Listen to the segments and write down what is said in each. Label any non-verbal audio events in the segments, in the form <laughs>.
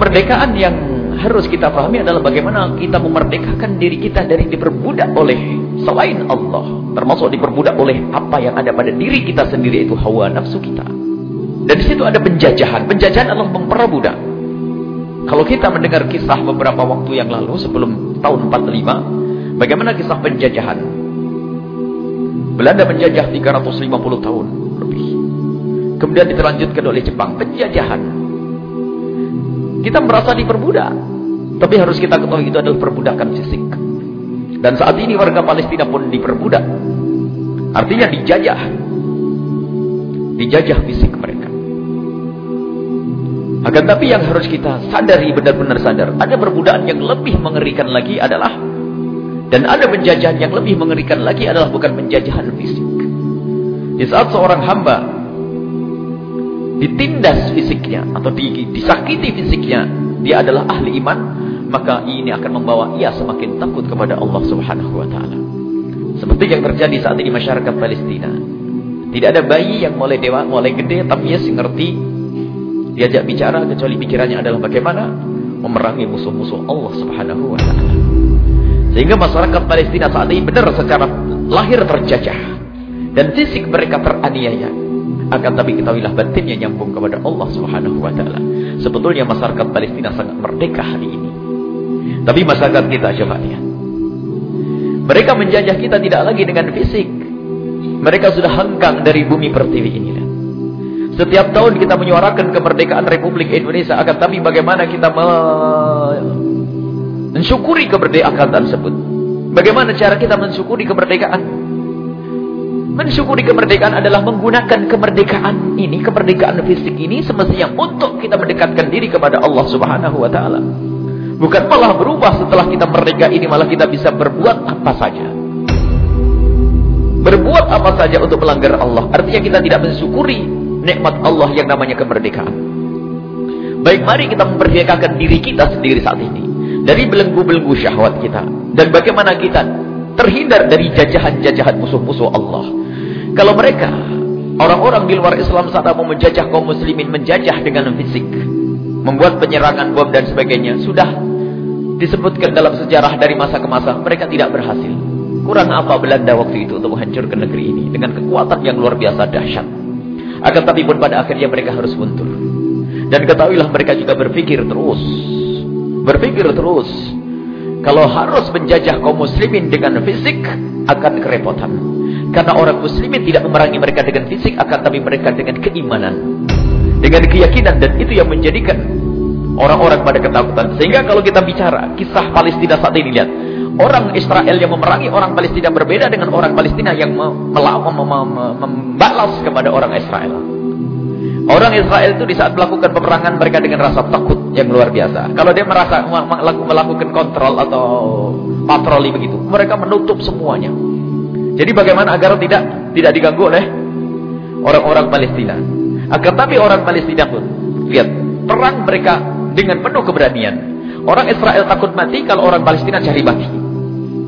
Kemerdekaan yang harus kita pahami adalah bagaimana kita memerdekakan diri kita dari diperbudak oleh selain Allah. Termasuk diperbudak oleh apa yang ada pada diri kita sendiri itu hawa nafsu kita. Dan di situ ada penjajahan. Penjajahan adalah memperbudak. Kalau kita mendengar kisah beberapa waktu yang lalu sebelum tahun 45, bagaimana kisah penjajahan? Belanda menjajah 350 tahun lebih. Kemudian diterlanjutkan oleh Jepang, penjajahan. Kita merasa diperbudak. Tapi harus kita ketahui itu adalah perbudakan fisik. Dan saat ini warga Palestina pun diperbudak. Artinya dijajah. Dijajah fisik mereka. Akan tapi yang harus kita sadari benar-benar sadar. Ada perbudakan yang lebih mengerikan lagi adalah. Dan ada penjajahan yang lebih mengerikan lagi adalah bukan penjajahan fisik. Di saat seorang hamba ditindas fisiknya atau disakiti fisiknya, dia adalah ahli iman, maka ini akan membawa ia semakin takut kepada Allah Subhanahu wa taala. Seperti yang terjadi saat ini masyarakat Palestina. Tidak ada bayi yang mulai dewa, mulai gede tapi dia ngerti diajak bicara kecuali pikirannya adalah bagaimana memerangi musuh-musuh Allah Subhanahu wa taala. Sehingga masyarakat Palestina saat ini benar secara lahir terjajah dan fisik mereka teraniaya. Akan tapi ketahuilah batinnya nyambung kepada Allah Subhanahu wa taala. Sebetulnya masyarakat Palestina sangat merdeka hari ini. Tapi masyarakat kita coba lihat. Mereka menjajah kita tidak lagi dengan fisik. Mereka sudah hengkang dari bumi pertiwi ini. Setiap tahun kita menyuarakan kemerdekaan Republik Indonesia. Akan tapi bagaimana kita mensyukuri kemerdekaan tersebut. Bagaimana cara kita mensyukuri kemerdekaan? Mensyukuri kemerdekaan adalah menggunakan kemerdekaan ini, kemerdekaan fisik ini semestinya untuk kita mendekatkan diri kepada Allah Subhanahu wa taala. Bukan malah berubah setelah kita merdeka ini malah kita bisa berbuat apa saja. Berbuat apa saja untuk melanggar Allah. Artinya kita tidak mensyukuri nikmat Allah yang namanya kemerdekaan. Baik mari kita memerdekakan diri kita sendiri saat ini. Dari belenggu-belenggu syahwat kita. Dan bagaimana kita terhindar dari jajahan-jajahan musuh-musuh Allah. Kalau mereka, orang-orang di luar Islam saat mau menjajah kaum muslimin, menjajah dengan fisik. Membuat penyerangan bom dan sebagainya. Sudah disebutkan dalam sejarah dari masa ke masa mereka tidak berhasil. Kurang apa Belanda waktu itu untuk menghancurkan negeri ini dengan kekuatan yang luar biasa dahsyat. Akan tapi pun pada akhirnya mereka harus mundur. Dan ketahuilah mereka juga berpikir terus. Berpikir terus. Kalau harus menjajah kaum muslimin dengan fisik akan kerepotan. Karena orang muslimin tidak memerangi mereka dengan fisik akan tapi mereka dengan keimanan. Dengan keyakinan dan itu yang menjadikan orang-orang pada ketakutan. Sehingga kalau kita bicara kisah Palestina saat ini lihat, orang Israel yang memerangi orang Palestina berbeda dengan orang Palestina yang membalas kepada orang Israel. Orang Israel itu di saat melakukan peperangan mereka dengan rasa takut yang luar biasa. Kalau dia merasa melakukan kontrol atau patroli begitu, mereka menutup semuanya. Jadi bagaimana agar tidak tidak diganggu oleh orang-orang Palestina? Akan tapi orang Palestina pun lihat perang mereka dengan penuh keberanian. Orang Israel takut mati kalau orang Palestina cari mati.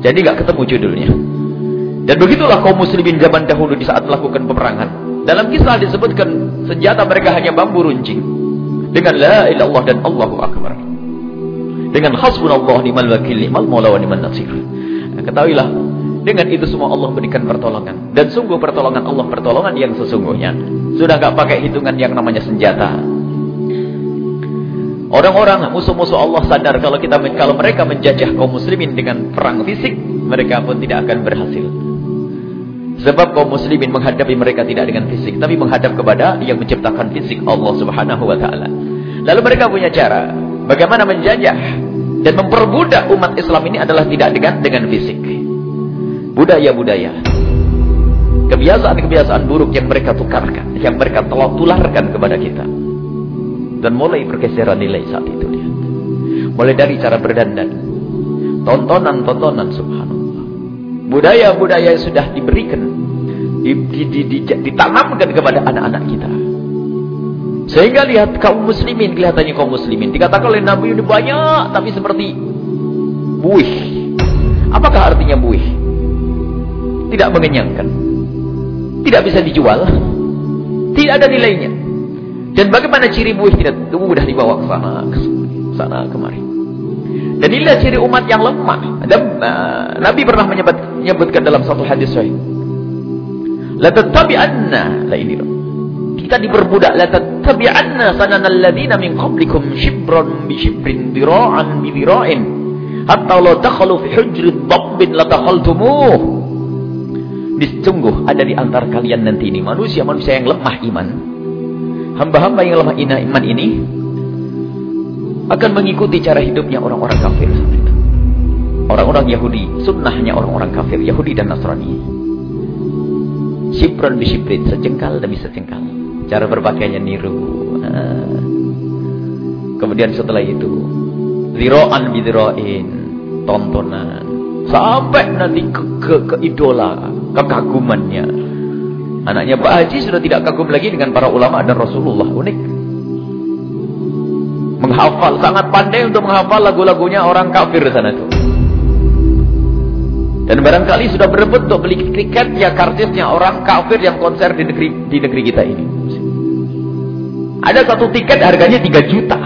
Jadi nggak ketemu judulnya. Dan begitulah kaum muslimin zaman dahulu di saat melakukan peperangan. Dalam kisah disebutkan senjata mereka hanya bambu runcing. Dengan la ilallah dan Allahu Akbar. Dengan hasbunallah ni'mal wakil ni'mal maula wa ni'mal nasir. Ketahuilah dengan itu semua Allah berikan pertolongan. Dan sungguh pertolongan Allah pertolongan yang sesungguhnya. Sudah nggak pakai hitungan yang namanya senjata. Orang-orang musuh-musuh Allah sadar kalau kita kalau mereka menjajah kaum muslimin dengan perang fisik, mereka pun tidak akan berhasil. Sebab kaum muslimin menghadapi mereka tidak dengan fisik, tapi menghadap kepada yang menciptakan fisik Allah Subhanahu wa taala. Lalu mereka punya cara bagaimana menjajah dan memperbudak umat Islam ini adalah tidak dengan dengan fisik. Budaya-budaya. Kebiasaan-kebiasaan buruk yang mereka tukarkan, yang mereka telah tularkan kepada kita. Dan mulai pergeseran nilai saat itu. Mulai dari cara berdandan. Tontonan-tontonan subhanallah. Budaya-budaya yang sudah diberikan. Di, di, di, di, ditanamkan kepada anak-anak kita. Sehingga lihat kaum muslimin. Kelihatannya kaum muslimin. Dikatakan oleh Nabi ini banyak. Tapi seperti buih. Apakah artinya buih? Tidak mengenyangkan. Tidak bisa dijual. Tidak ada nilainya. Dan bagaimana ciri buih tidak mudah dibawa ke sana. sana kemari. Dan inilah ciri umat yang lemah. Dan uh, Nabi pernah menyebut, menyebutkan dalam satu hadis sahih. La tattabi'anna la ini. Kita diperbudak la tattabi'anna sananal ladina min qablikum shibran bi shibrin dira'an bi dira'in hatta law dakhalu fi hujri dhabbin la dakhaltumuh. Sungguh ada di antara kalian nanti ini manusia-manusia yang lemah iman. Hamba-hamba yang lemah iman ini akan mengikuti cara hidupnya orang-orang kafir Orang-orang Yahudi, sunnahnya orang-orang kafir, Yahudi dan Nasrani. Sipron bisiprit, sejengkal demi sejengkal. Cara berpakaiannya niru. Ah. Kemudian setelah itu, ziro'an bidiro'in, tontonan. Sampai nanti ke, ke, ke idola, kekagumannya. Anaknya Pak Haji sudah tidak kagum lagi dengan para ulama dan Rasulullah. Unik menghafal, sangat pandai untuk menghafal lagu-lagunya orang kafir sana itu. Dan barangkali sudah berebut untuk beli tiket ya kartisnya orang kafir yang konser di negeri di negeri kita ini. Ada satu tiket harganya 3 juta.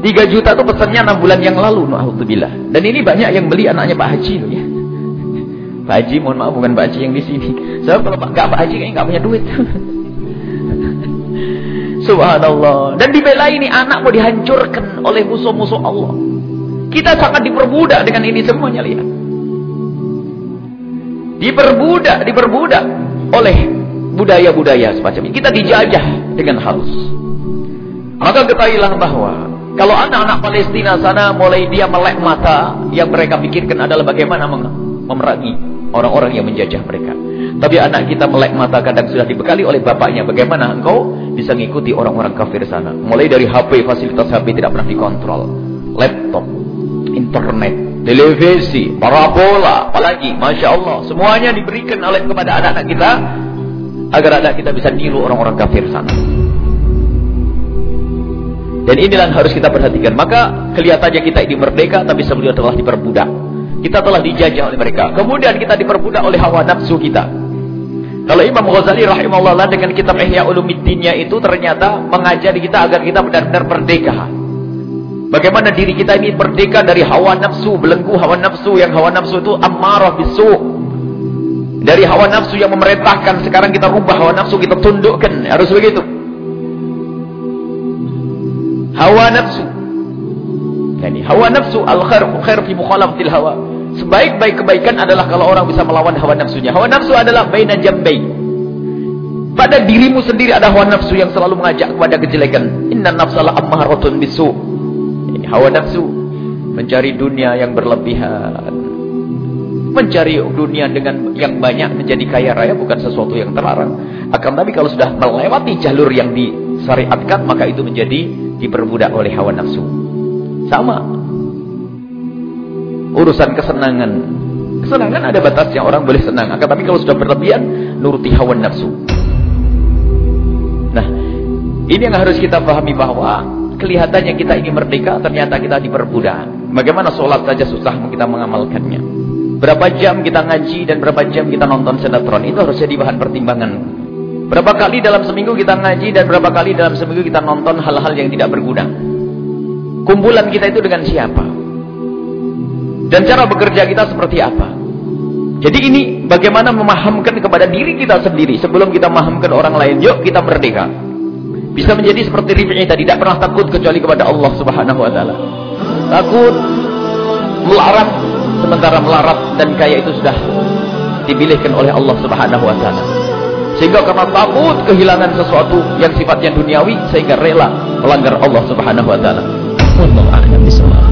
3 juta itu pesannya 6 bulan yang lalu, alhamdulillah. Dan ini banyak yang beli anaknya Pak Haji loh ya. Pak Haji, mohon maaf bukan Pak Haji yang di sini. Saya kalau Pak, Pak Haji kayaknya nggak punya duit. <laughs> Subhanallah. Dan dibela ini anak mau dihancurkan oleh musuh-musuh Allah. Kita sangat diperbudak dengan ini semuanya lihat. Diperbudak, diperbudak oleh budaya-budaya semacam ini. Kita dijajah dengan halus. Maka ketahuilah bahwa kalau anak-anak Palestina sana mulai dia melek mata, yang mereka pikirkan adalah bagaimana memerangi orang-orang yang menjajah mereka. Tapi anak kita melek mata kadang sudah dibekali oleh bapaknya. Bagaimana engkau bisa mengikuti orang-orang kafir sana? Mulai dari HP, fasilitas HP tidak pernah dikontrol. Laptop, internet, televisi, parabola, apalagi, Masya Allah. Semuanya diberikan oleh kepada anak-anak kita. Agar anak kita bisa niru orang-orang kafir sana. Dan inilah yang harus kita perhatikan. Maka kelihatannya kita ini merdeka, tapi sebelumnya telah diperbudak. Kita telah dijajah oleh mereka. Kemudian kita diperbudak oleh hawa nafsu kita. Kalau Imam Ghazali rahimahullah dengan kitab Ihya Ulumuddinnya itu ternyata mengajari kita agar kita benar-benar merdeka. Bagaimana diri kita ini merdeka dari hawa nafsu, belenggu hawa nafsu yang hawa nafsu itu amarah bisu. Dari hawa nafsu yang memerintahkan sekarang kita rubah hawa nafsu kita tundukkan, harus begitu. Hawa nafsu. Yani hawa nafsu al-khair khair fi mukhalafatil hawa. Sebaik-baik kebaikan adalah kalau orang bisa melawan hawa nafsunya. Hawa nafsu adalah baina jambai. Pada dirimu sendiri ada hawa nafsu yang selalu mengajak kepada kejelekan. Inna nafsala ammaratun bisu. Hawa nafsu mencari dunia yang berlebihan. Mencari dunia dengan yang banyak menjadi kaya raya bukan sesuatu yang terlarang. Akan tapi kalau sudah melewati jalur yang disyariatkan maka itu menjadi diperbudak oleh hawa nafsu. Sama urusan kesenangan. Kesenangan ada batasnya, orang boleh senang. Akan tapi kalau sudah berlebihan, nuruti hawa nafsu. Nah, ini yang harus kita pahami bahwa kelihatannya kita ingin merdeka, ternyata kita diperbudak. Bagaimana sholat saja susah kita mengamalkannya. Berapa jam kita ngaji dan berapa jam kita nonton sinetron, itu harus jadi bahan pertimbangan. Berapa kali dalam seminggu kita ngaji dan berapa kali dalam seminggu kita nonton hal-hal yang tidak berguna. Kumpulan kita itu dengan siapa? Dan cara bekerja kita seperti apa. Jadi ini bagaimana memahamkan kepada diri kita sendiri. Sebelum kita memahamkan orang lain. Yuk kita merdeka. Bisa menjadi seperti Rif'i tadi. Tidak pernah takut kecuali kepada Allah subhanahu wa ta'ala. Takut melarat. Sementara melarat dan kaya itu sudah dipilihkan oleh Allah subhanahu wa ta'ala. Sehingga karena takut kehilangan sesuatu yang sifatnya duniawi. Sehingga rela melanggar Allah subhanahu wa ta'ala. Allah